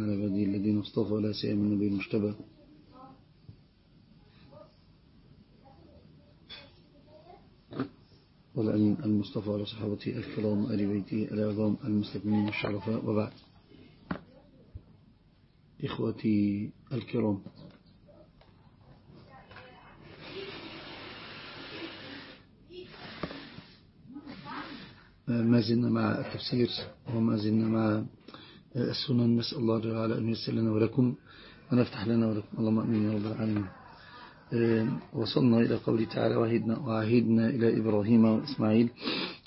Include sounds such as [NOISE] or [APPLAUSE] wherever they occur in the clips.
على بدي الذين اصطفى لا سيئا من النبي المجتبى. والأمين المصطفى على صحابته الكرام آل بيته الأعظام المسلمين الشرفاء. وبعد إخوتي الكرام. ما زلنا مع التفسير وما زلنا مع السنن نسأل الله تعالى أن يسر لنا ولكم ونفتح لنا ولكم. اللهم أمين يا رب العالمين. وصلنا إلى قوله تعالى وعهدنا, وعهدنا إلى إبراهيم وإسماعيل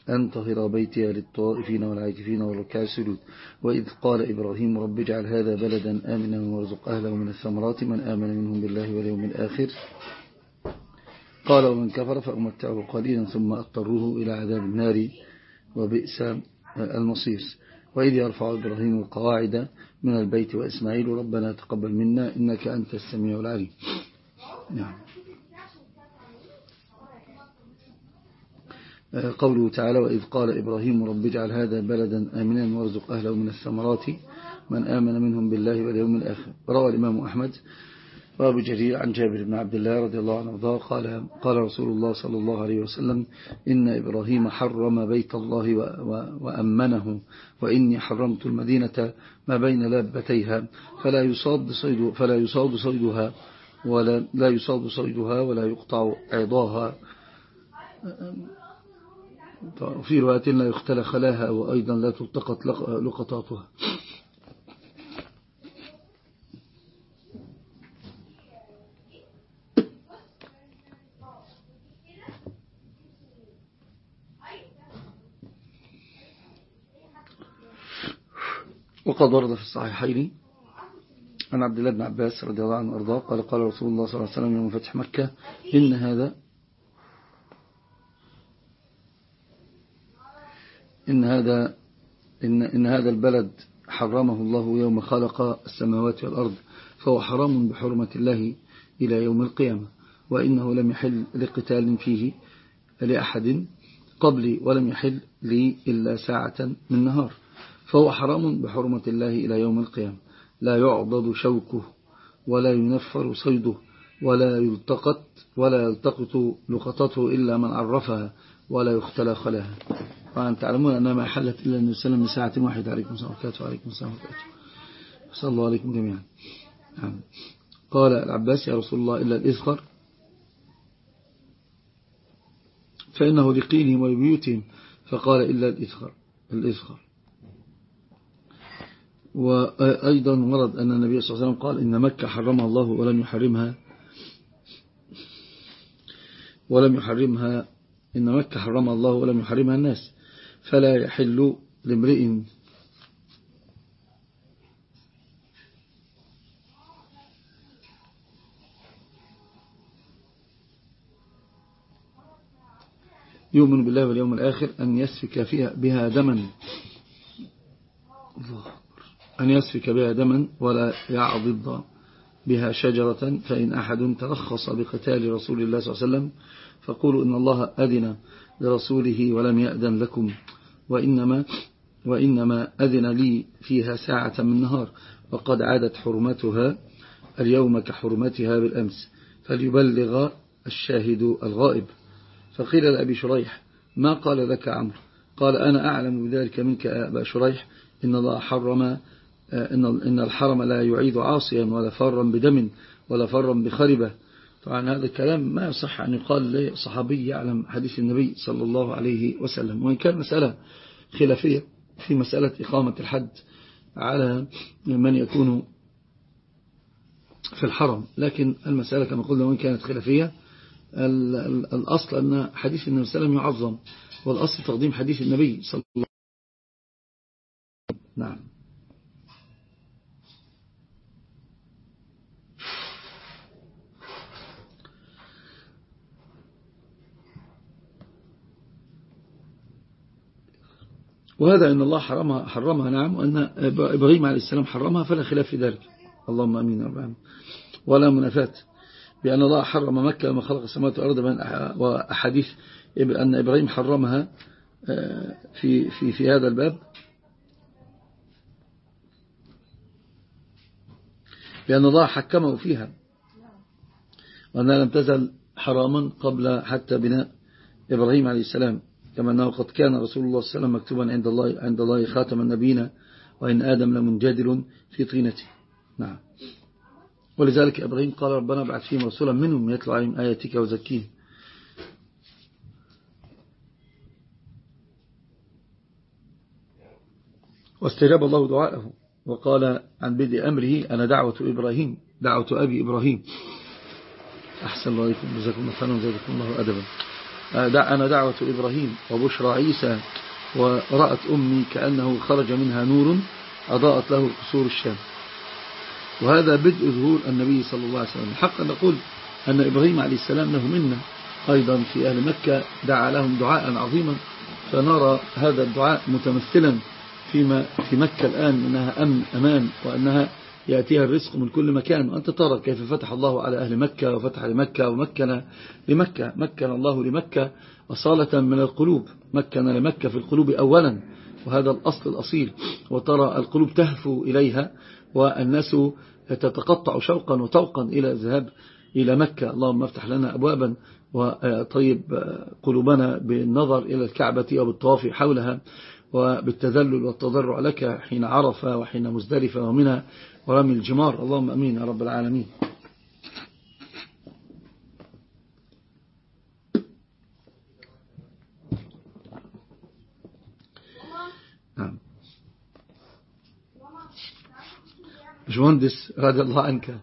أن طهر بيتي للطائفين والعاكفين والركع السجود. وإذ قال إبراهيم رب اجعل هذا بلدا آمنا وارزق أهله من الثمرات من آمن منهم بالله واليوم الآخر. قال ومن كفر فأمتعه قليلا ثم أضطروه إلى عذاب النار وبئس المصير. وإذ يرفع إبراهيم القواعد من البيت وإسماعيل ربنا تقبل منا إنك أنت السميع العليم. نعم. قوله تعالى وإذ قال إبراهيم رب اجعل هذا بلدا آمنا وارزق أهله من الثمرات من آمن منهم بالله واليوم الآخر. روى الإمام أحمد. وابو جرير عن جابر بن عبد الله رضي الله عنه قال قال رسول الله صلى الله عليه وسلم إن إبراهيم حرم بيت الله وأمنه وإني حرمت المدينة ما بين لابتيها فلا يصاد صيد فلا يصاد صيدها ولا لا يصاد صيدها ولا يقطع عضاها. في رواية لا يختل خلاها وأيضا لا تلتقط لقطاتها. وقد ورد في الصحيحين عن عبد الله بن عباس رضي الله عنه وأرضاه قال قال رسول الله صلى الله عليه وسلم يوم فتح مكة إن هذا إن هذا إن, إن هذا البلد حرمه الله يوم خلق السماوات والأرض فهو حرام بحرمة الله إلى يوم القيامة وإنه لم يحل لقتال فيه لأحد قبلي ولم يحل لي إلا ساعة من نهار. فهو حرام بحرمة الله إلى يوم القيامة. لا يعضد شوكه ولا ينفر صيده ولا يلتقط ولا يلتقط لقطته إلا من عرفها ولا يختلى خلاها. وأن تعلمون أنها ما حلت إلا أن يسلم لساعة واحدة. عليكم السلام وبركاته. وعليكم السلام وبركاته. صلى الله عليكم جميعا. نعم. قال العباس يا رسول الله إلا الإذخر فإنه لقينهم ولبيوتهم فقال إلا الإذخر الإذخر وأيضا ورد أن النبي صلى الله عليه وسلم قال إن مكة حرمها الله ولم يحرمها ولم يحرمها إن مكة حرمها الله ولم يحرمها الناس فلا يحل لامرئ يؤمن بالله واليوم الآخر أن يسفك فيها بها دما. الله. أن يسفك بها دما ولا يعضد بها شجرة فإن أحد ترخص بقتال رسول الله صلى الله عليه وسلم فقولوا إن الله أذن لرسوله ولم يأذن لكم وإنما, وإنما أذن لي فيها ساعة من نهار وقد عادت حرمتها اليوم كحرمتها بالأمس فليبلغ الشاهد الغائب. فقيل لأبي شريح ما قال لك عمرو؟ قال أنا أعلم بذلك منك أبا شريح إن الله حرم إن إن الحرم لا يعيد عاصيا ولا فرا بدم ولا فرا بخربة. طبعا هذا الكلام ما يصح أن يقال لصحابي يعلم حديث النبي صلى الله عليه وسلم. وإن كان مسألة خلافية في مسألة إقامة الحد على من يكون في الحرم. لكن المسألة كما قلنا وإن كانت خلافية الأصل أن حديث النبي صلى الله عليه وسلم يعظم والأصل تقديم حديث النبي صلى الله عليه وسلم. نعم. وهذا أن الله حرمها, حرمها نعم وأن إبراهيم عليه السلام حرمها فلا خلاف في ذلك. اللهم أمين رب ولا منافات بأن الله حرم مكة لما خلق السماوات والأرض وأحاديث أن إبراهيم حرمها في, في, في هذا الباب. لأن الله حكمه فيها. وأنها لم تزل حراما قبل حتى بناء إبراهيم عليه السلام. كما أنه قد كان رسول الله صلى الله عليه وسلم مكتوبا عند الله, عند الله خاتم النبيين وإن آدم لمنجدل في طينته. نعم. ولذلك إبراهيم قال ربنا بعث فيهم رسولا منهم يتلو عليهم آياتك وزكيه واستجاب الله دعاءه وقال عن بدء أمره أنا دعوة إبراهيم دعوة أبي إبراهيم. أحسن الله عليكم جزاكم الله خيرا وزادكم الله أدبا. أنا دعوة إبراهيم وبشرى عيسى ورأت أمي كأنه خرج منها نور أضاءت له قصور الشام. وهذا بدء ظهور النبي صلى الله عليه وسلم. حقا نقول أن إبراهيم عليه السلام له منا أيضا في أهل مكة دعا لهم دعاء عظيما فنرى هذا الدعاء متمثلا فيما في مكة الآن أنها أمن أمان وأنها يأتيها الرزق من كل مكان. وأنت ترى كيف فتح الله على أهل مكة وفتح لمكة ومكن لمكة مكن الله لمكة أصالة من القلوب. مكن لمكة في القلوب أولا وهذا الأصل الأصيل. وترى القلوب تهفو إليها والناس تتقطع شوقا وطوقا إلى الذهاب إلى مكة. اللهم افتح لنا أبوابا وطيب قلوبنا بالنظر إلى الكعبة وبالطواف حولها وبالتذلل والتضرع لك حين عرف وحين مزدلفة ومنها ورمي الجمار. اللهم أمين يا رب العالمين. نعم. بشمهندس رضي الله عنك.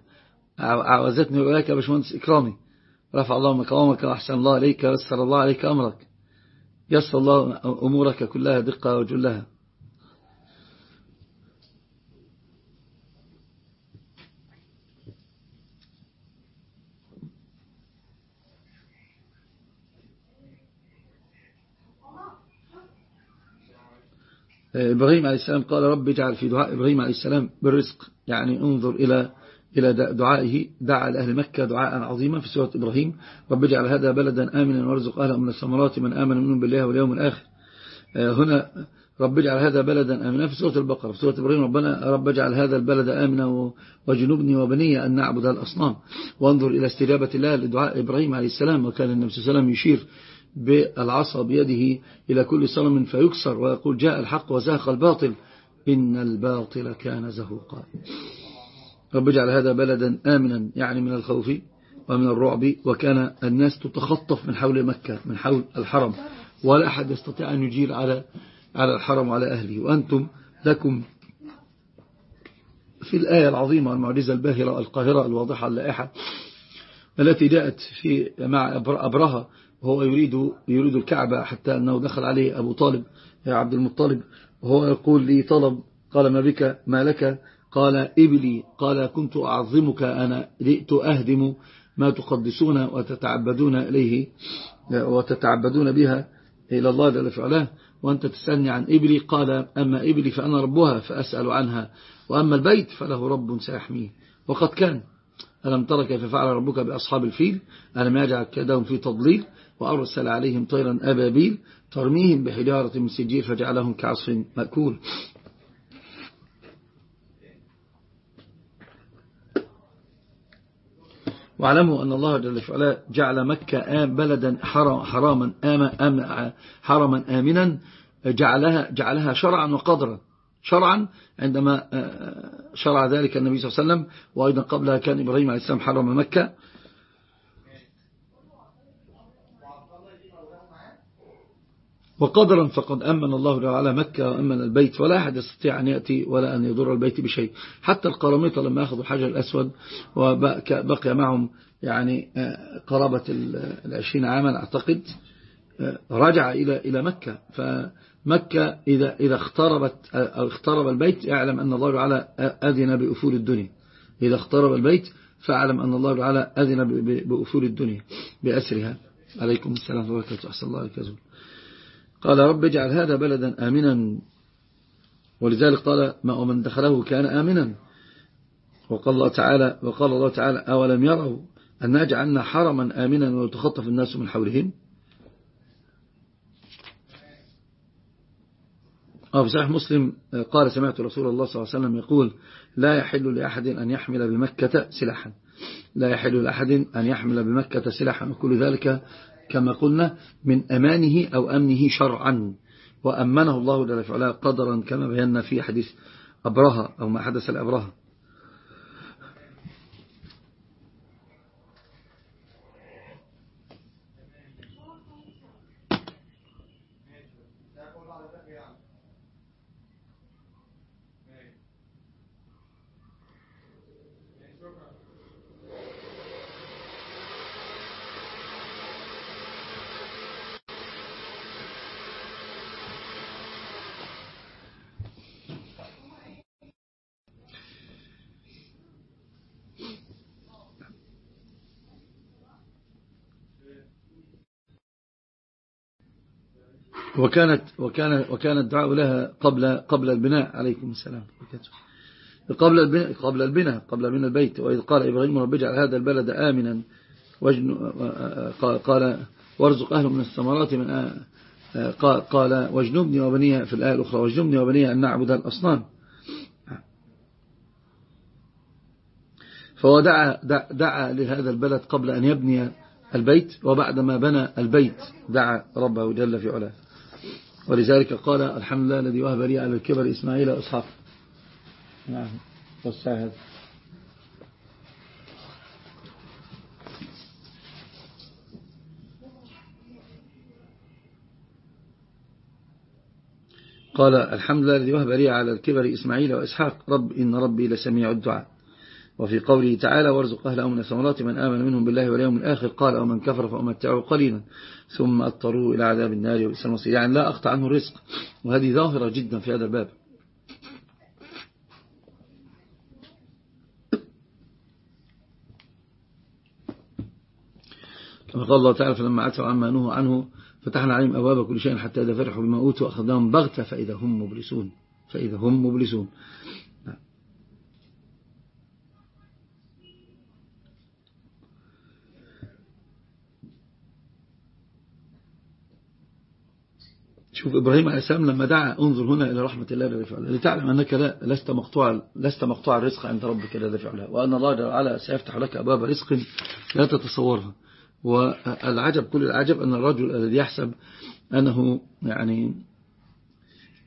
عوزتني وإياك يا بشمهندس إكرامي. رفع الله مقامك وأحسن الله عليك ويسر الله عليك أمرك. يسر الله أمورك كلها دقة وجلها. إبراهيم عليه السلام قال رب اجعل في دعاء إبراهيم عليه السلام بالرزق. يعني انظر إلى إلى دعائه. دعا لأهل مكة دعاء عظيما في سورة إبراهيم. رب اجعل هذا بلدا آمنا وارزق أهله من الثمرات من آمن منهم بالله واليوم الآخر. آه، هنا رب اجعل هذا بلدا آمنا في سورة البقرة. في سورة إبراهيم ربنا رب اجعل هذا البلد آمنا وجنوبني وبني أن نعبد الأصنام. وانظر إلى استجابة الله لدعاء إبراهيم عليه السلام. وكان النبي صلى الله عليه وسلم يشير بالعصا بيده إلى كل صنم فيكسر ويقول جاء الحق وزهق الباطل إن الباطل كان زهوقا. رب اجعل هذا بلدا آمنا يعني من الخوف ومن الرعب وكان الناس تتخطف من حول مكة من حول الحرم ولا أحد يستطيع أن يجير على على الحرم وعلى أهله. وأنتم لكم في الآية العظيمة المعجزة الباهرة القاهرة الواضحة اللائحة التي جاءت في مع أبرهة وهو يريد يريد الكعبة حتى أنه دخل عليه أبو طالب يا عبد المطلب. وهو يقول لي طلب قال ما بك؟ ما لك؟ قال إبلي. قال كنت أعظمك أنا جئت أهدم ما تقدسون وتتعبدون إليه وتتعبدون بها إلى الله جل فعله وأنت تسألني عن إبلي؟ قال أما إبلي فأنا ربها فأسأل عنها. وأما البيت فله رب سيحميه. وقد كان ألم ترى كيف فعل ربك بأصحاب الفيل؟ ألم يجعل كيدهم في تضليل وأرسل عليهم طيرا أبابيل ترميهم بحجارة من سجير فجعلهم كعصف مأكول. واعلموا أن الله جل وعلا جعل مكة بلدا حراما آمنا حرما آمنا جعلها, جعلها شرعا وقدرا. شرعا عندما شرع ذلك النبي صلى الله عليه وسلم وأيضا قبلها كان إبراهيم عليه السلام حرم مكة. وقدرا فقد أمن الله على مكة وأمن البيت ولا أحد يستطيع أن يأتي ولا أن يضر البيت بشيء. حتى القرامطة لما أخذوا الحجر الأسود وبقي معهم يعني آه، قرابة العشرين عاما أعتقد. آه، رجع إلى إلى مكة. فمكة إذا إذا اختربت أو اخترب البيت اعلم أن الله تعالى أذن بأفول الدنيا. إذا اخترب البيت فاعلم أن الله تعالى أذن بأفول الدنيا بأسرها. عليكم السلام الله أحسن الله عليك قال رب اجعل هذا بلدا آمنا. ولذلك قال ما ومن دخله كان آمنا. وقال الله تعالى وقال الله تعالى أولم يروا أن نجعلنا حرما آمنا ويتخطف الناس من حولهم؟ أو في صحيح مسلم قال سمعت رسول الله صلى الله عليه وسلم يقول لا يحل لأحد أن يحمل بمكة سلاحا. لا يحل لأحد أن يحمل بمكة سلاحا وكل ذلك كما قلنا من أمانه أو أمنه شرعا. وأمنه الله جل وعلا قدرا كما بينا في حديث أبرهة أو ما حدث الأبرهة وكانت وكان وكان الدعاء لها قبل قبل البناء عليكم السلام. قبل البناء قبل البناء قبل من البيت. وإذ قال إبراهيم رب اجعل هذا البلد آمنا. قال وارزق أهله من الثمرات من قال واجنبني وبني في الآية الأخرى. واجنبني وبني أن نعبد الأصنام. فهو دعا, دعا لهذا البلد قبل أن يبني البيت. وبعدما بنى البيت دعا ربه جل في علاه. ولذلك قال الحمد لله الذي وهب لي على الكبر إسماعيل وإسحاق. نعم والساهد قال الحمد لله الذي وهب لي على الكبر إسماعيل وإسحاق. رب إن ربي لسميع الدعاء. وفي قوله تعالى وارزق أهله من الثمرات من آمن منهم بالله واليوم الآخر. قال أو من كفر فأمتعه قليلا. ثم اضطروا إلى عذاب النار وبئس المصير. يعني لا أقطع عنه الرزق. وهذه ظاهرة جدا في هذا الباب. كما قال الله تعالى فلما عتوا عما نهوا عنه فتحنا عليهم أبواب كل شيء حتى إذا فرحوا بما أوتوا أخذناهم بغتة فإذا هم مبلسون. فإذا هم مبلسون. شوف إبراهيم عليه السلام لما دعا انظر هنا إلى رحمة الله الذي فعلها لتعلم أنك لا لست مقطوع لست مقطوع الرزق عند ربك الذي فعلها وأن الله تعالى سيفتح لك أبواب رزق لا تتصورها. والعجب كل العجب أن الرجل الذي يحسب أنه يعني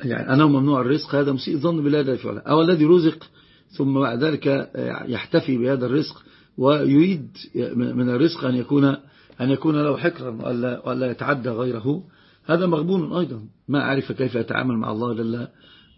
يعني أنه ممنوع الرزق هذا مسيء ظن بالله الذي فعلها أو الذي رزق ثم بعد ذلك يحتفي بهذا الرزق ويريد من الرزق أن يكون أن يكون له حكرا ولا يتعدى غيره. هذا مغبون أيضا. ما عرف كيف يتعامل مع الله جل,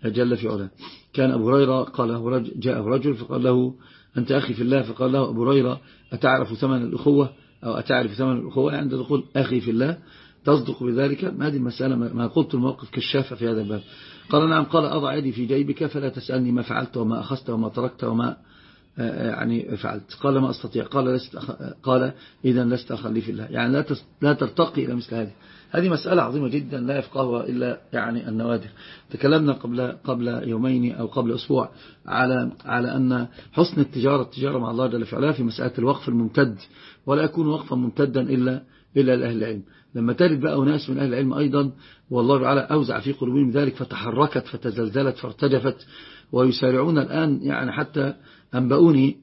جل في علاه. كان أبو هريرة قال رجل جاءه رجل فقال له أنت أخي في الله؟ فقال له أبو هريرة أتعرف ثمن الأخوة؟ أو أتعرف ثمن الأخوة؟ عند دخول أخي في الله تصدق بذلك؟ ما هذه المسألة ما قلت الموقف كشافة في هذا الباب. قال نعم قال أضع يدي في جيبك فلا تسألني ما فعلت وما أخذت وما تركت وما يعني فعلت. قال ما أستطيع. قال, لست أخ... قال إذا لست أخلي في الله. يعني لا, تس... لا ترتقي إلى مثل هذه. هذه مسألة عظيمة جدا لا يفقهها إلا يعني النوادر. تكلمنا قبل قبل يومين أو قبل أسبوع على على أن حسن التجارة التجارة مع الله جل وعلا في مسألة الوقف الممتد. ولا يكون وقفا ممتدا إلا إلا لأهل العلم. لما ترد بقى ناس من أهل العلم أيضا والله تعالى أوزع في قلوبهم ذلك فتحركت فتزلزلت فارتجفت. ويسارعون الآن يعني حتى أنبؤوني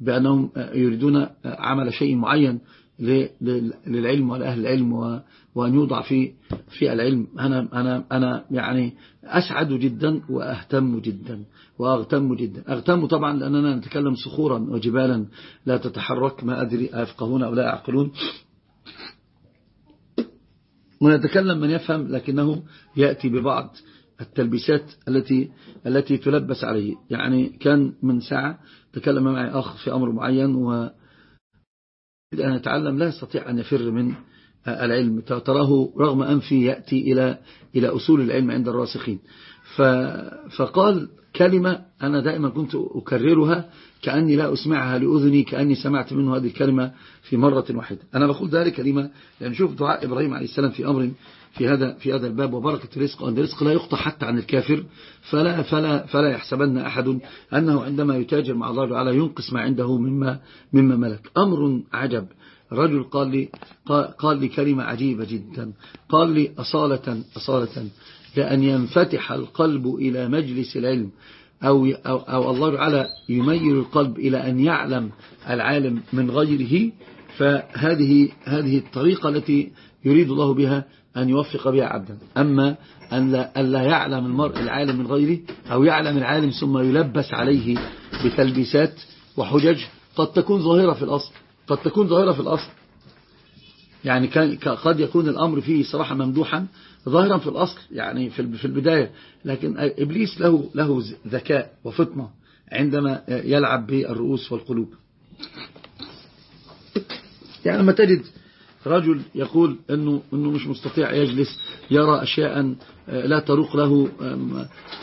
بأنهم يريدون عمل شيء معين للعلم ولأهل العلم وأن يوضع في في العلم. أنا أنا أنا يعني أسعد جدا وأهتم جدا وأغتم جدا. أغتم طبعا لأننا نتكلم صخورا وجبالا. لا تتحرك ما أدري أفقهون أو لا يعقلون. ونتكلم من يفهم لكنه يأتي ببعض. التلبيسات التي التي تلبس عليه. يعني كان من ساعة تكلم معي أخ في أمر معين و أن يتعلم لا يستطيع أن يفر من العلم. تراه رغم أنفي يأتي إلى إلى أصول العلم عند الراسخين. فقال كلمة أنا دائما كنت أكررها كأني لا أسمعها لأذني كأني سمعت منه هذه الكلمة في مرة واحدة. أنا بقول ذلك كلمة لأن شوف دعاء إبراهيم عليه السلام في أمر في هذا في هذا الباب وبركة الرزق وأن الرزق لا يقطع حتى عن الكافر فلا فلا فلا يحسبن أحد أنه عندما يتاجر مع الله تعالى ينقص ما عنده مما مما ملك. أمر عجب. رجل قال لي قال لي كلمة عجيبة جدا. قال لي أصالة أصالة. لأن ينفتح القلب إلى مجلس العلم أو, أو, أو الله تعالى يميل القلب إلى أن يعلم العالم من غيره فهذه هذه الطريقة التي يريد الله بها أن يوفق بها عبدا. أما أن لا, أن لا يعلم المرء العالم من غيره أو يعلم العالم ثم يلبس عليه بتلبيسات وحجج قد تكون ظاهرة في الأصل قد تكون ظاهرة في الأصل. يعني قد يكون الأمر فيه صراحة ممدوحا ظاهرا في الأصل يعني في البداية لكن إبليس له له ذكاء وفطنة عندما يلعب بالرؤوس والقلوب. يعني لما تجد رجل يقول أنه, أنه مش مستطيع يجلس يرى أشياء لا تروق له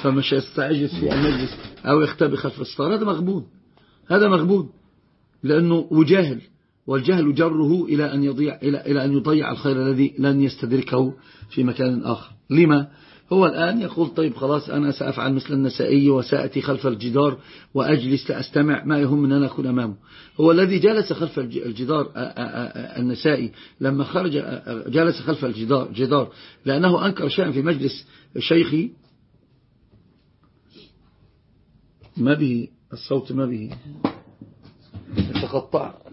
فمش يستعجز في المجلس أو يختبي خلف الستار هذا مغبون. هذا مغبون لأنه وجاهل. والجهل جره إلى أن يضيع إلى إلى أن يضيع الخير الذي لن يستدركه في مكان آخر. لما؟ هو الآن يقول طيب خلاص أنا سأفعل مثل النسائي وسأتي خلف الجدار وأجلس لأستمع ما يهم أن أنا أكون أمامه. هو الذي جلس خلف الجدار النسائي لما خرج جلس خلف الجدار جدار لأنه أنكر شيئا في مجلس شيخي. ما به؟ الصوت ما به. يتقطع.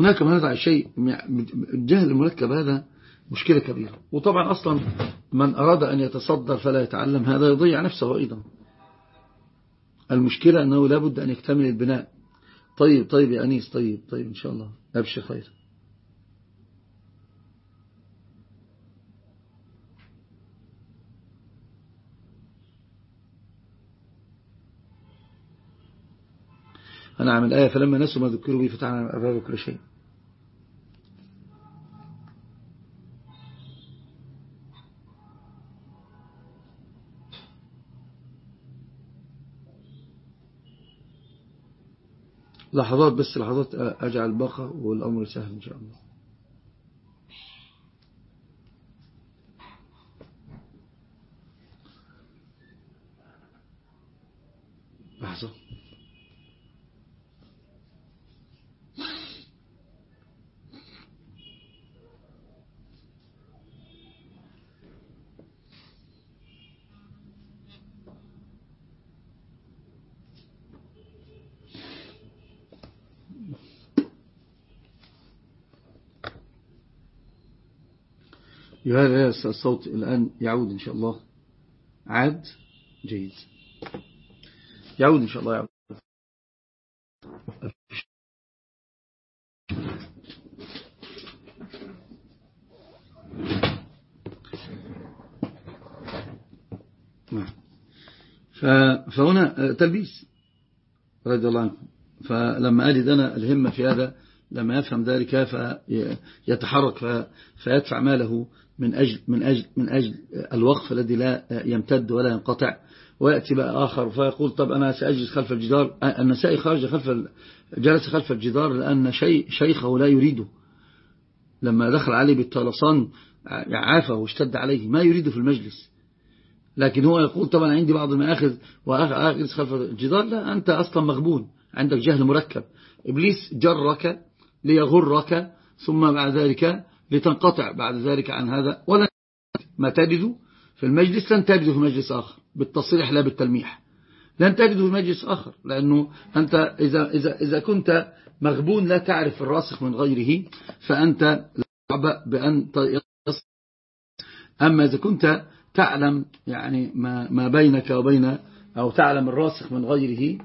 هناك من هذا شيء الجهل المركب هذا مشكلة كبيرة. وطبعا أصلا من أراد أن يتصدر فلا يتعلم هذا يضيع نفسه أيضا. المشكلة أنه لابد أن يكتمل البناء. طيب طيب يا أنيس طيب طيب إن شاء الله. أبشر خير أنا عمل آية فلما نسوا ما ذكروا به فتحنا أبواب كل شيء. لحظات بس لحظات أجعل باقة والأمر سهل إن شاء الله لحظة هذا الصوت الآن يعود إن شاء الله. عاد جيد. يعود إن شاء الله يعود. نعم. فهنا تلبيس رضي الله عنه فلما أجد أنا الهمة في هذا لما يفهم ذلك فيتحرك فيدفع ماله من أجل, من أجل, من أجل الوقف الذي لا يمتد ولا ينقطع. ويأتي بقى آخر فيقول طب أنا سأجلس خلف الجدار. النسائي خرج خلف جلس خلف الجدار لأن شيء شيخه لا يريده. لما دخل عليه بالطلسان عافه واشتد عليه ما يريده في المجلس. لكن هو يقول طبعا عندي بعض المآخذ وأجلس خلف الجدار. لا أنت أصلا مغبون. عندك جهل مركب. إبليس جرك ليغرك ثم بعد ذلك لتنقطع بعد ذلك عن هذا. ولا ما تجد في المجلس لن تجده في مجلس آخر. بالتصريح لا بالتلميح. لن تجده في مجلس آخر. لأنه أنت إذا, إذا, إذا كنت مغبون لا تعرف الراسخ من غيره فأنت لعب بأن أما إذا كنت تعلم يعني ما, ما بينك وبين أو تعلم الراسخ من غيره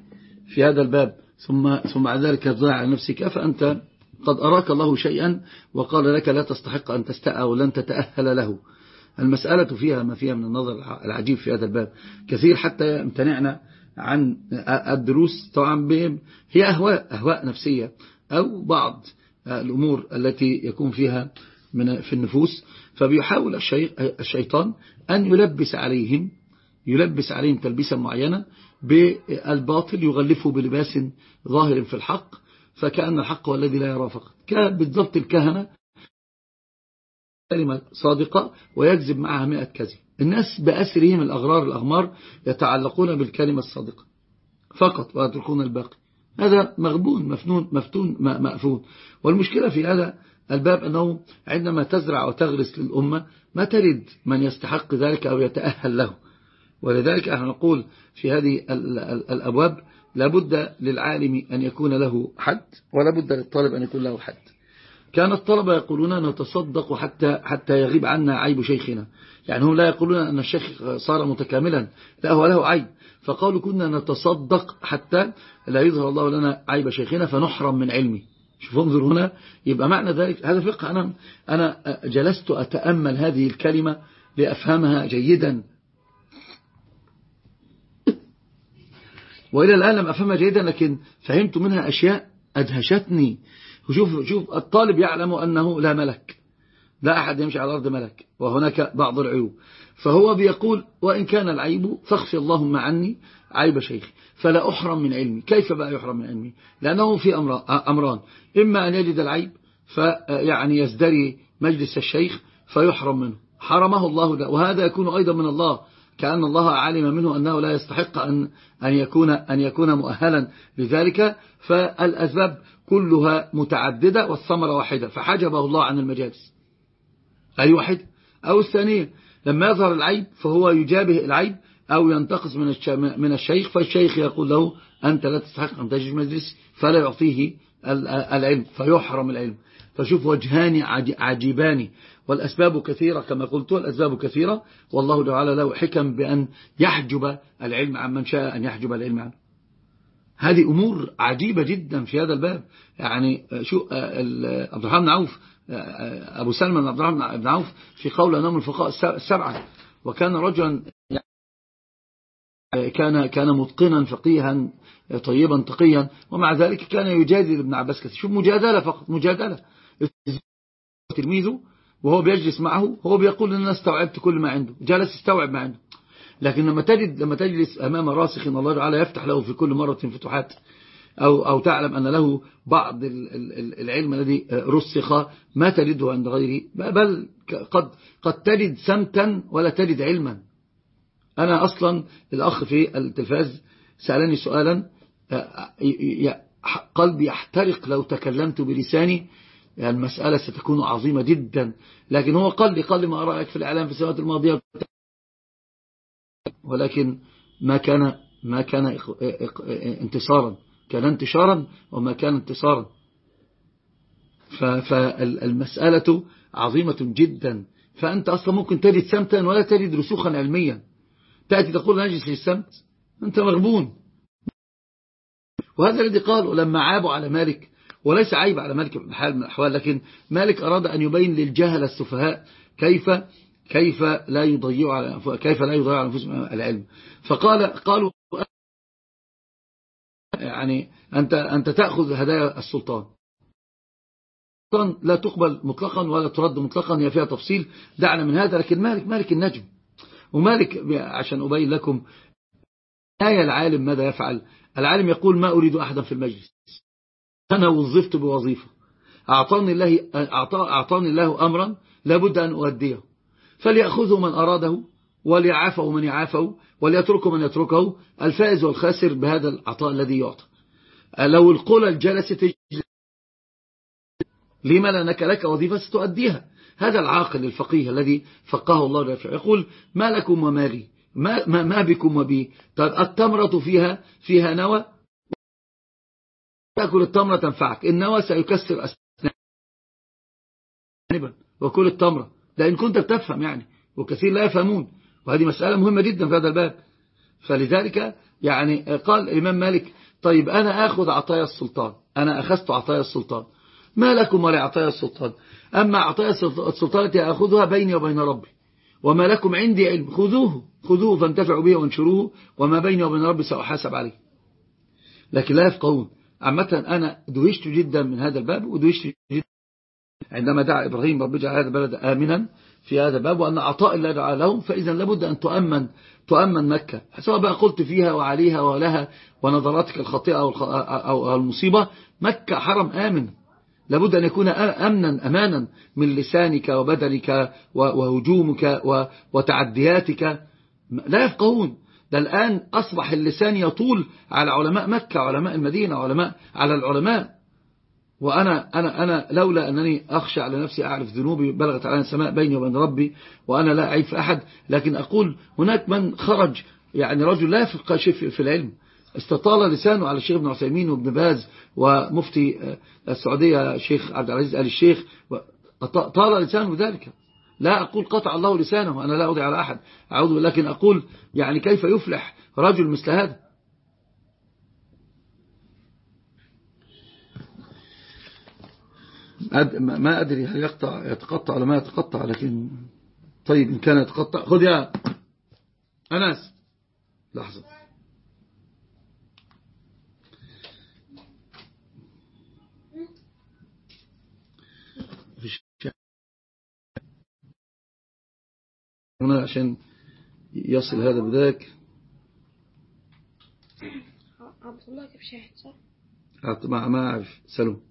في هذا الباب ثم ثم بعد ذلك تضيع نفسك فأنت قد أراك الله شيئا وقال لك لا تستحق أن تستأى ولن تتأهل له. المسألة فيها ما فيها من النظر العجيب في هذا الباب. كثير حتى امتنعنا عن الدروس طبعا هي أهواء, أهواء نفسية أو بعض الأمور التي يكون فيها من في النفوس. فبيحاول الشيطان أن يلبس عليهم يلبس عليهم تلبيسا معينة بالباطل يغلفه بلباس ظاهر في الحق. فكأن الحق هو الذي لا يرى فقط. بالضبط الكهنة كلمة صادقة ويكذب معها مئة كذب. الناس بأسرهم الأغرار الأغمار يتعلقون بالكلمة الصادقة فقط ويتركون الباقي. هذا مغبون مفنون مفتون مأفون. والمشكلة في هذا الباب أنه عندما تزرع وتغرس للأمة ما ترد من يستحق ذلك أو يتأهل له. ولذلك إحنا نقول في هذه الأبواب لابد للعالم أن يكون له حد ولا بد للطالب أن يكون له حد. كان الطلبة يقولون نتصدق حتى حتى يغيب عنا عيب شيخنا. يعني هم لا يقولون أن الشيخ صار متكاملا. لا هو له عيب. فقالوا كنا نتصدق حتى لا يظهر الله لنا عيب شيخنا فنحرم من علمي شوف انظر هنا. يبقى معنى ذلك هذا فقه. أنا, أنا جلست أتأمل هذه الكلمة لأفهمها جيدا. وإلى الآن لم أفهمها جيدا لكن فهمت منها أشياء أدهشتني. وشوف شوف الطالب يعلم أنه لا ملك. لا أحد يمشي على الأرض ملك وهناك بعض العيوب. فهو بيقول وإن كان العيب فاخفي اللهم عني عيب شيخ فلا أحرم من علمي. كيف بقى يحرم من علمي؟ لأنه في أمران. إما أن يجد العيب فيعني يزدري مجلس الشيخ فيحرم منه. حرمه الله ده وهذا يكون أيضا من الله. كأن الله علم منه أنه لا يستحق أن أن يكون أن يكون مؤهلا لذلك فالأسباب كلها متعددة والثمرة واحدة فحجبه الله عن المجالس. أي واحد؟ أو الثانية لما يظهر العيب فهو يجابه العيب أو ينتقص من من الشيخ فالشيخ يقول له أنت لا تستحق أن تجد مجلس فلا يعطيه العلم فيحرم العلم. فشوف وجهان عجيبان. والأسباب كثيرة كما قلت والأسباب كثيرة. والله تعالى له حكم بأن يحجب العلم عن من شاء أن يحجب العلم عنه. هذه أمور عجيبة جدا في هذا الباب. يعني شو عبد الرحمن بن عوف أبو سلمى عبد الرحمن بن عوف في قول أنهم الفقهاء السبعة. وكان رجلا كان كان متقنا فقيها طيبا تقيا. ومع ذلك كان يجادل ابن عباس كثير شوف مجادلة فقط مجادلة. تلميذه وهو بيجلس معه هو بيقول إن أنا استوعبت كل ما عنده جلس استوعب ما عنده. لكن لما تجد لما تجلس أمام راسخ الله تعالى يفتح له في كل مرة فتوحات أو, أو تعلم أن له بعض العلم الذي رسخ ما تجده عند غيره. بل قد, قد تجد سمتا ولا تجد علما. أنا أصلا الأخ في التلفاز سألني سؤالا قلبي يحترق لو تكلمت بلساني يعني المسألة ستكون عظيمة جدا. لكن هو قال لي قال لي ما رأيك في الإعلام في السنوات الماضية؟ ولكن ما كان ما كان انتصارا. كان انتشارا وما كان انتصارا. فالمسألة عظيمة جدا. فأنت أصلا ممكن تجد سمتا ولا تجد رسوخا علميا. تأتي تقول نجلس للسمت أنت مغبون. وهذا الذي قال لما عابوا على مالك وليس عيب على مالك بن حال من الأحوال لكن مالك أراد أن يبين للجهل السفهاء كيف كيف لا يضيع على كيف لا يضيع على أنفسهم العلم. فقال قالوا يعني أنت أنت تأخذ هدايا السلطان. لا تقبل مطلقا ولا ترد مطلقا هي فيها تفصيل دعنا من هذا لكن مالك مالك النجم. ومالك عشان أبين لكم آية العالم ماذا يفعل. العالم يقول ما أريد أحدا في المجلس. أنا وظفت بوظيفة. أعطاني الله, أعطاني الله أمرا لابد أن أؤديه. فليأخذه من أراده وليعافه من يعافه وليتركه من يتركه. الفائز والخاسر بهذا العطاء الذي يعطى. لو القول الجلسة تجلس لما لأنك لك وظيفة ستؤديها. هذا العاقل الفقيه الذي فقهه الله رفع يقول ما لكم وما لي؟ ما, ما, ما بكم وبي؟ طيب التمرة فيها فيها نوى تأكل التمرة تنفعك. النوى سيكسر أسنان وكل التمرة. لأن كنت بتفهم يعني. وكثير لا يفهمون. وهذه مسألة مهمة جدا في هذا الباب. فلذلك يعني قال الإمام مالك طيب أنا أخذ عطايا السلطان. أنا أخذت عطايا السلطان. ما لكم ولا عطايا السلطان؟ أما عطايا السلطان التي أخذها بيني وبين ربي. وما لكم عندي علم. خذوه. خذوه فانتفعوا به وانشروه. وما بيني وبين ربي سأحاسب عليه. لكن لا يفقهون. عامة أنا دوشت جدا من هذا الباب ودوشت جدا عندما دعا إبراهيم رب جعل هذا البلد آمنا في هذا الباب وأن عطاء الله دعا لهم فإذا لابد أن تؤمن تؤمن مكة سواء بقى قلت فيها وعليها ولها ونظراتك الخطيئة أو المصيبة مكة حرم آمن. لابد أن يكون أمنا أمانا من لسانك وبدنك وهجومك وتعدياتك. لا يفقهون. ده الآن أصبح اللسان يطول على علماء مكة علماء المدينة علماء على العلماء. وأنا أنا أنا لولا أنني أخشى على نفسي أعرف ذنوبي بلغت على السماء بيني وبين ربي وأنا لا أعيب في أحد. لكن أقول هناك من خرج يعني رجل لا يفقه شيء في العلم. استطال لسانه على الشيخ ابن عثيمين وابن باز ومفتي السعودية شيخ عبد العزيز آل الشيخ. طال لسانه ذلك. لا أقول قطع الله لسانه أنا لا أضع على أحد. أعوذ لكن أقول يعني كيف يفلح رجل مثل هذا؟ ما أدري هل يقطع يتقطع ولا ما يتقطع لكن طيب إن كان يتقطع خذ يا أنس. لحظة. هنا عشان يصل هذا بذاك. عبد الله كيف شاهد صح؟ ما ما أعرف. سلو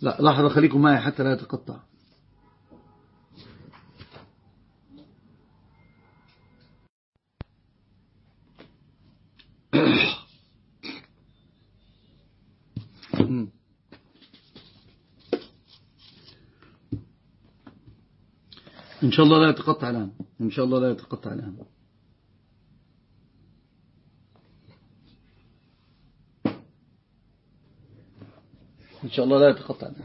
لا لحظة خليكم معي حتى لا يتقطع. [CLEARS THROAT] إن شاء الله لا يتقطع الآن. إن شاء الله لا يتقطع الآن. إن شاء الله لا يتقطع الآن.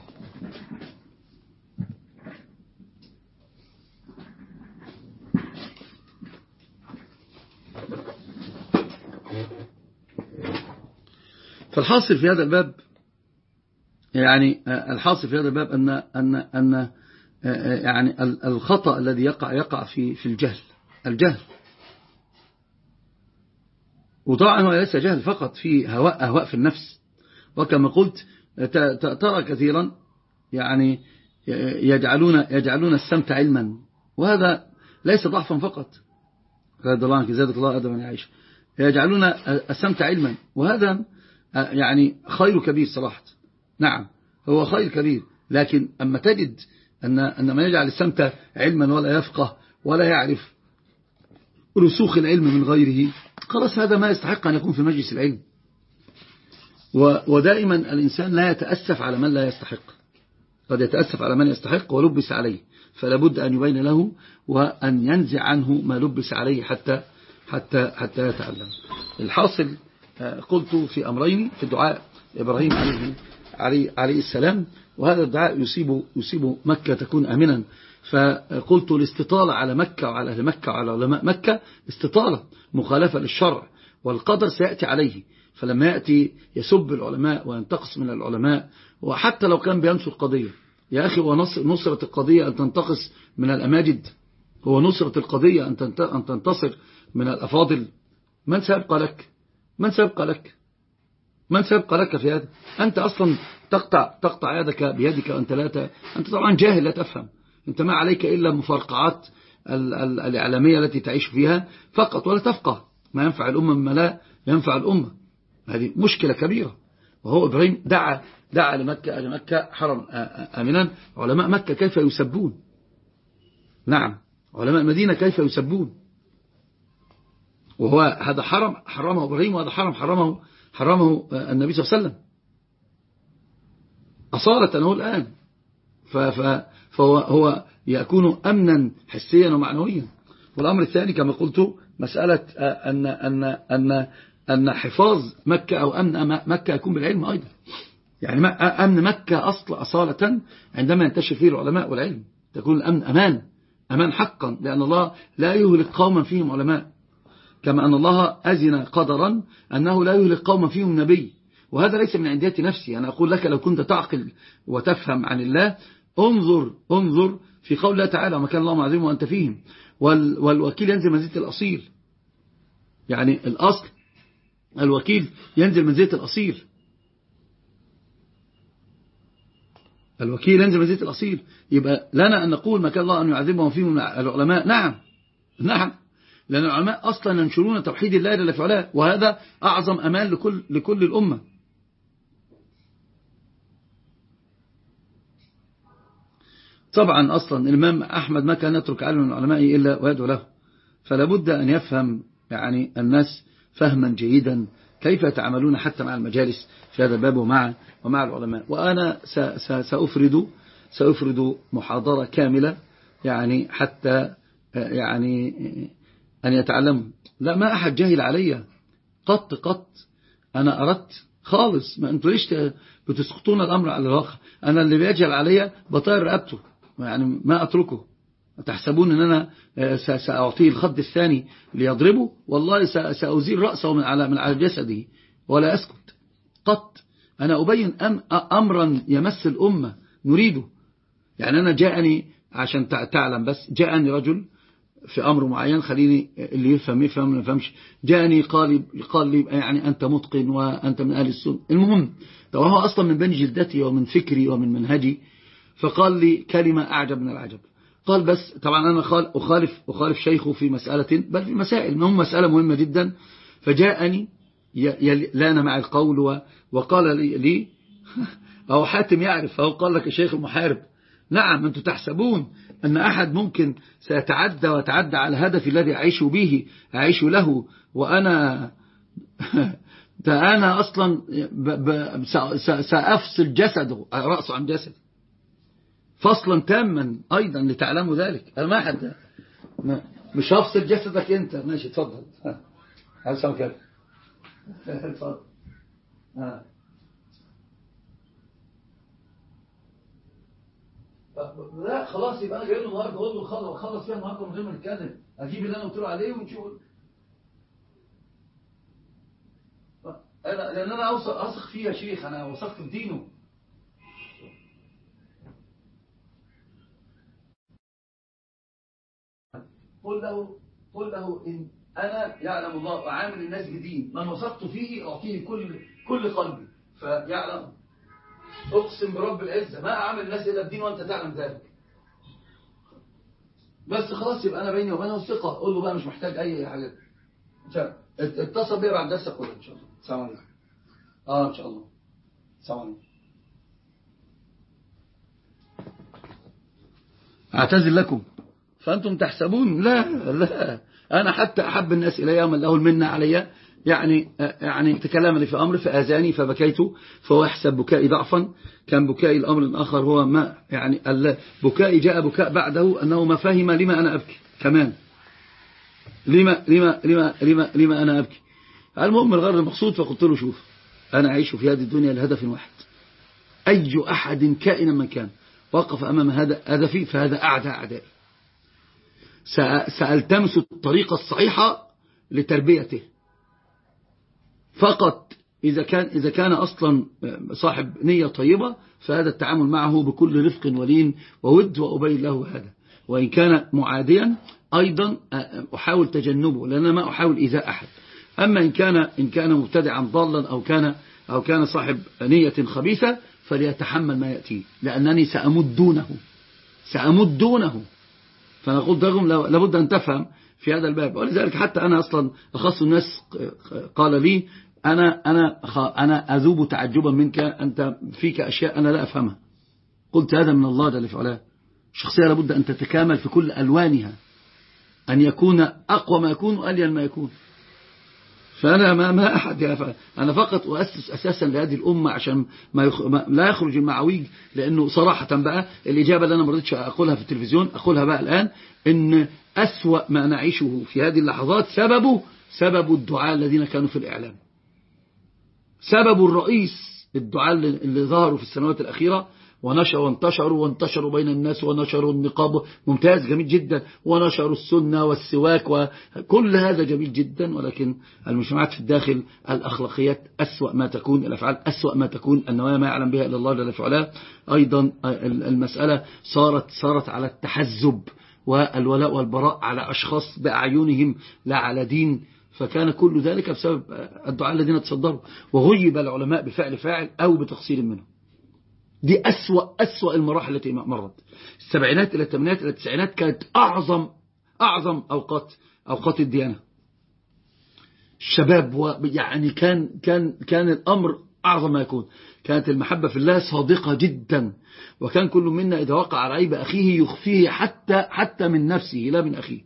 فالحاصل في هذا الباب يعني الحاصل في هذا الباب أن, أن, أن يعني الخطأ الذي يقع يقع في في الجهل. الجهل. وطبعا هو ليس جهل فقط في هواء أهواء في النفس. وكما قلت ترى كثيرا يعني يجعلون يجعلون السمت علما. وهذا ليس ضعفا فقط. رضي الله عنك زادك الله أدما يعيش يجعلون السمت علما. وهذا يعني خير كبير صراحة. نعم هو خير كبير. لكن أما تجد أن, أن من يجعل السمت علما ولا يفقه ولا يعرف رسوخ العلم من غيره خلاص هذا ما يستحق أن يكون في مجلس العلم. ودائما الإنسان لا يتأسف على من لا يستحق. قد يتأسف على من يستحق ولبس عليه فلا بد أن يبين له وأن ينزع عنه ما لبس عليه حتى حتى حتى يتعلم. الحاصل آه، قلت في أمرين في الدعاء إبراهيم عليه, عليه السلام وهذا الدعاء يصيب, يصيب مكة تكون أمنا. فقلت الاستطالة على مكة وعلى أهل مكة وعلى علماء مكة استطالة مخالفة للشرع والقدر سيأتي عليه. فلما يأتي يسب العلماء وينتقص من العلماء. وحتى لو كان بينصر قضية. يا أخي ونصرة القضية أن تنتقص من الأماجد. هو نصرة القضية أن تنتصر من الأفاضل. من سيبقى لك؟ من سيبقى لك؟ من سيبقى لك في هذا؟ أنت أصلا تقطع, تقطع يدك بيدك وأنت لا أنت طبعا جاهل لا تفهم. أنت ما عليك إلا مفرقعات الإعلامية التي تعيش فيها فقط ولا تفقه. ما ينفع الأمة مما لا ينفع الأمة. هذه مشكلة كبيرة. وهو إبراهيم دعا دعا لمكة أهل مكة حرم آمنا. علماء مكة كيف يسبون؟ نعم. علماء المدينة كيف يسبون؟ وهو هذا حرم حرمه إبراهيم وهذا حرم حرمه حرمه النبي صلى الله عليه وسلم. أصالة أنه الآن. فهو هو يكون أمنا حسيا ومعنويا. والأمر الثاني كما قلت مسألة أن, أن, أن, أن حفاظ مكة أو أمن مكة يكون بالعلم أيضا. يعني أمن مكة أصل أصالة عندما ينتشر فيه العلماء والعلم. تكون الأمن أمان أمان حقا لأن الله لا يهلك قوما فيهم علماء. كما أن الله أزن قدرا أنه لا يهلك قوما فيهم نبي. وهذا ليس من عندية نفسي. أنا أقول لك لو كنت تعقل وتفهم عن الله انظر انظر في قول الله تعالى وما كان الله معظم وأنت فيهم. والوكيل ينزل منزلة الأصيل. يعني الأصل الوكيل ينزل منزلة الأصيل. الوكيل ينزل منزلة الأصيل. يبقى لنا أن نقول ما كان الله أن يعذبهم فيهم العلماء. نعم نعم. لأن العلماء أصلا ينشرون توحيد الله علاه وهذا أعظم أمان لكل, لكل الأمة. طبعا أصلا الإمام أحمد ما كان يترك علم العلماء إلا ويدعو له. فلا بد أن يفهم يعني الناس فهما جيدا كيف يتعاملون حتى مع المجالس في هذا الباب ومع ومع العلماء. وأنا سأفرد سأفرد محاضرة كاملة يعني حتى يعني أن يتعلموا. لا ما أحد جاهل علي. قط قط. أنا أردت خالص. ما أنتوا ليش بتسقطون الأمر على الواقع؟ أنا اللي بيجهل علي بطير رقبته. يعني ما أتركه. تحسبون أن أنا سأعطيه الخد الثاني ليضربه؟ والله سأزيل رأسه من على من على جسده ولا أسكت. قط أنا أبين أمرا يمس الأمة نريده. يعني أنا جاءني عشان تعلم بس جاءني رجل في أمر معين خليني اللي يفهم يفهم ما يفهمش. جاءني قال لي قال لي يعني أنت متقن وأنت من أهل السنة. المهم طب هو أصلا من بين جلدتي ومن فكري ومن منهجي فقال لي كلمة أعجب من العجب. قال بس طبعا أنا أخالف, أخالف شيخه في مسألة بل في مسائل المهم مسألة مهمة جدا. فجاءني لأن مع القول وقال لي, [LAUGHS] أو حاتم يعرف فهو قال لك الشيخ المحارب نعم أنتم تحسبون أن أحد ممكن سيتعدى ويتعدى على الهدف الذي أعيش به أعيش له. وأنا [LAUGHS] أنا أصلا سأفصل جسده رأسه عن جسده. فصلا تاما أيضا لتعلموا ذلك. أنا ما حد مش هفصل جسدك أنت. ماشي اتفضل سمع كده اتفضل [LAUGHS] لا خلاص يبقى أنا جاي له النهارده أقول له خلص خلص فيها النهارده من غير ما نتكلم. أجيب اللي أنا قلت له عليه ونشوف. أنا لأن أنا أثق فيه يا شيخ. أنا وثقت في دينه. قل له قل له إن أنا يعلم الله اعامل الناس بدين من وثقت فيه أعطيه كل كل قلبي. فيعلم. أقسم برب العزة ما اعمل الناس إلا بدين وأنت تعلم ذلك. بس خلاص يبقى أنا بيني وبينه ثقة. قول له بقى مش محتاج أي حاجة. اتصل بيا بعد درس كله إن شاء الله. السلام عليكم. آه إن شاء الله. السلام عليكم. أعتذر لكم. فأنتم تحسبون لا لا. أنا حتى أحب الناس الي من له المنة علي. يعني يعني تكلمني في أمر فآذاني فبكيت. فهو يحسب بكائي ضعفا. كان بكائي الأمر الآخر هو ما يعني بكائي جاء بكاء بعده أنه ما فهم لما أنا أبكي. كمان. لما, لما, لما, لما, لما أنا أبكي. المهم الغرض المقصود فقلت له شوف أنا أعيش في هذه الدنيا لهدف واحد. أي أحد كائنا من كان وقف أمام هذا هدفي فهذا أعدى أعدائي. سألتمس الطريقة الصحيحة لتربيته. فقط إذا كان, إذا كان أصلا صاحب نية طيبة فهذا التعامل معه بكل رفق ولين وود وأبين له هذا. وإن كان معاديا أيضا أحاول تجنبه لأن ما أحاول إيذاء أحد. أما إن كان, إن كان مبتدعا ضالا أو كان, أو كان صاحب نية خبيثة فليتحمل ما يأتيه لأنني سأمد دونه سأمد دونه فنقول لهم لابد أن تفهم في هذا الباب. ولذلك حتى أنا أصلا أخص الناس قال لي أنا, أنا, أنا أذوب تعجبا منك أنت فيك أشياء أنا لا أفهمها. قلت هذا من الله جل وعلا. الشخصية لابد أن تتكامل في كل ألوانها أن يكون أقوى ما يكون وألين ما يكون. فأنا ما, ما أحد يفعل أنا فقط أؤسس أساسا لهذه الأمة عشان ما, يخ... ما لا يخرج المعويج لأنه صراحة بقى الإجابة اللي أنا ما رضيتش أقولها في التلفزيون أقولها بقى الآن إن أسوأ ما نعيشه في هذه اللحظات سببه سبب الدعاء الذين كانوا في الإعلام. سبب الرئيس الدعاء اللي ظهروا في السنوات الأخيرة ونشروا وانتشروا وانتشروا بين الناس ونشروا النقاب. ممتاز جميل جدا. ونشروا السنة والسواك وكل هذا جميل جدا. ولكن المجتمعات في الداخل الأخلاقيات أسوأ ما تكون الأفعال أسوأ ما تكون. النوايا ما يعلم بها إلا الله جل وعلا أيضا المسألة صارت صارت على التحزب والولاء والبراء على أشخاص بأعينهم لا على دين. فكان كل ذلك بسبب الدعاء الذين تصدروا. وغيب العلماء بفعل فاعل أو بتقصير منهم دي أسوأ, أسوأ المراحل التي مرت. السبعينات إلى الثمانينات إلى التسعينات كانت أعظم أعظم أوقات أوقات الديانة. الشباب يعني كان كان كان الأمر أعظم ما يكون. كانت المحبة في الله صادقة جدا. وكان كل منا إذا وقع على عيب أخيه يخفيه حتى حتى من نفسه لا من أخيه.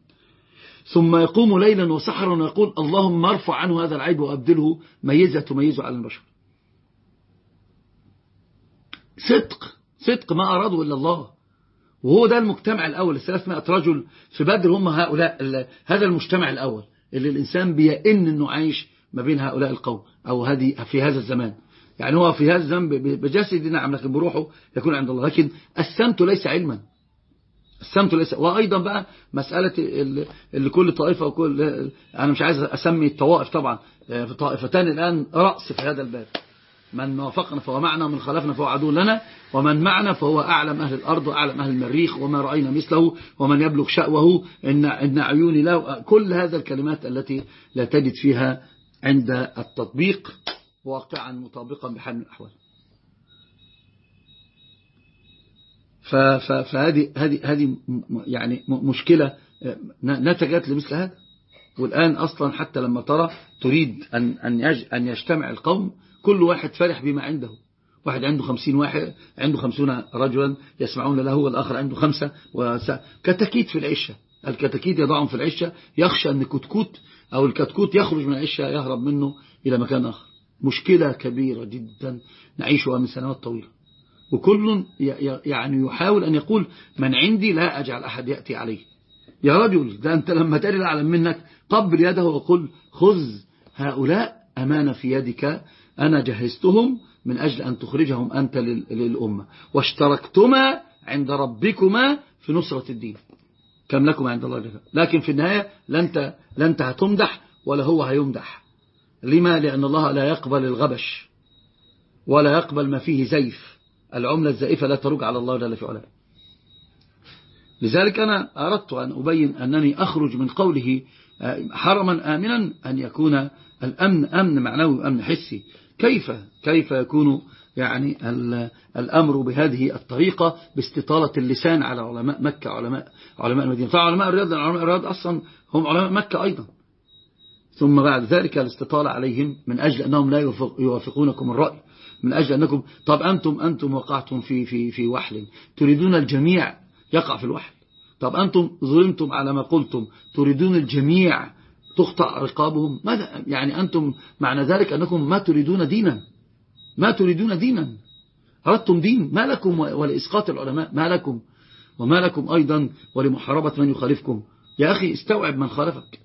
ثم يقوم ليلا وسحرا ويقول اللهم ارفع عنه هذا العيب وأبدله. ميزة تميزه على البشر. صدق صدق ما أرادوا إلا الله. وهو ده المجتمع الأول. الثلاثمائة رجل في بدر هم هؤلاء هذا المجتمع الأول اللي الإنسان بيئن أنه عايش ما بين هؤلاء القوم أو هذه في هذا الزمان. يعني هو في هذا الزمان بجسد نعم لكن بروحه يكون عند الله. لكن السمت ليس علما. السمت ليس وأيضا بقى مسألة اللي كل طائفة وكل أنا مش عايز أسمي الطوائف طبعا. في طائفتان الآن رأس في هذا الباب. من وافقنا فهو معنا ومن خلفنا فهو عدو لنا ومن معنا فهو أعلم أهل الأرض وأعلم أهل المريخ وما رأينا مثله ومن يبلغ شأوه إن, إن عيوني له كل هذا الكلمات التي لا تجد فيها عند التطبيق واقعا مطابقا بحال الأحوال. فهذه هذه هذه يعني مشكلة نتجت لمثل هذا. والآن أصلا حتى لما ترى تريد أن أن يجتمع القوم كل واحد فرح بما عنده. واحد عنده خمسين واحد عنده خمسون رجلا يسمعون له والآخر عنده خمسة كتكيت في العشة. الكتكيت يضعهم في العشة يخشى أن الكتكوت أو الكتكوت يخرج من العشة يهرب منه إلى مكان آخر. مشكلة كبيرة جدا نعيشها من سنوات طويلة وكل يعني يحاول أن يقول من عندي لا أجعل أحد يأتي عليه. يا رجل ده أنت لما تري العالم منك قبل يده وقل خذ هؤلاء أمانة في يدك أنا جهزتهم من أجل أن تخرجهم أنت للأمة. واشتركتما عند ربكما في نصرة الدين. كم لكم عند الله جل لكن في النهاية لن انت هتمدح ولا هو هيمدح. لما؟ لأن الله لا يقبل الغبش ولا يقبل ما فيه زيف. العملة الزائفة لا ترج على الله جل في علاه لذلك أنا أردت أن أبين أنني أخرج من قوله حرما آمنا أن يكون الأمن أمن معنوي وأمن حسي. كيف كيف يكون يعني الأمر بهذه الطريقة باستطالة اللسان على علماء مكة علماء علماء المدينة. طبعا علماء الرياض علماء الرياض أصلا هم علماء مكة أيضا. ثم بعد ذلك الاستطالة عليهم من أجل أنهم لا يوافقونكم الرأي. من أجل أنكم طب أنتم أنتم وقعتم في في في وحل. تريدون الجميع يقع في الوحل. طب أنتم ظلمتم على ما قلتم. تريدون الجميع تقطع رقابهم ماذا؟ يعني أنتم معنى ذلك أنكم ما تريدون دينا. ما تريدون دينا. أردتم دين. ما لكم ولإسقاط العلماء؟ ما لكم. وما لكم أيضا ولمحاربة من يخالفكم. يا أخي استوعب من خالفك.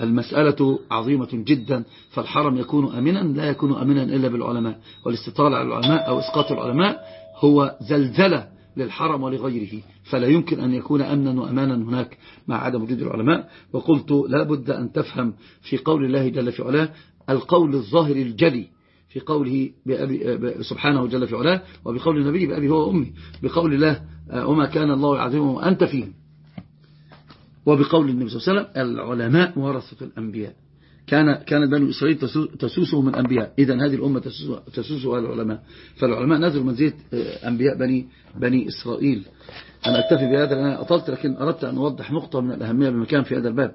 المسألة عظيمة جدا. فالحرم يكون أمنا لا يكون أمنا إلا بالعلماء. والاستطالة على العلماء أو إسقاط العلماء هو زلزلة. للحرم ولغيره فلا يمكن أن يكون أمنا وأمانا هناك مع عدم وجود العلماء. وقلت لا بد أن تفهم في قول الله جل في علاه القول الظاهر الجلي في قوله بأبي سبحانه جل في علاه وبقول النبي بأبي هو أمي بقول الله وما كان الله يعظمه وأنت فيه وبقول النبي صلى الله عليه وسلم العلماء ورثة الأنبياء. كان كان بنو إسرائيل تسوسهم الأنبياء إذا هذه الأمة تسوسها العلماء. فالعلماء نزلوا منزلة أنبياء بني بني إسرائيل. أنا أكتفي بهذا لأن أطلت لكن أردت أن أوضح نقطة من الأهمية بمكان في هذا الباب.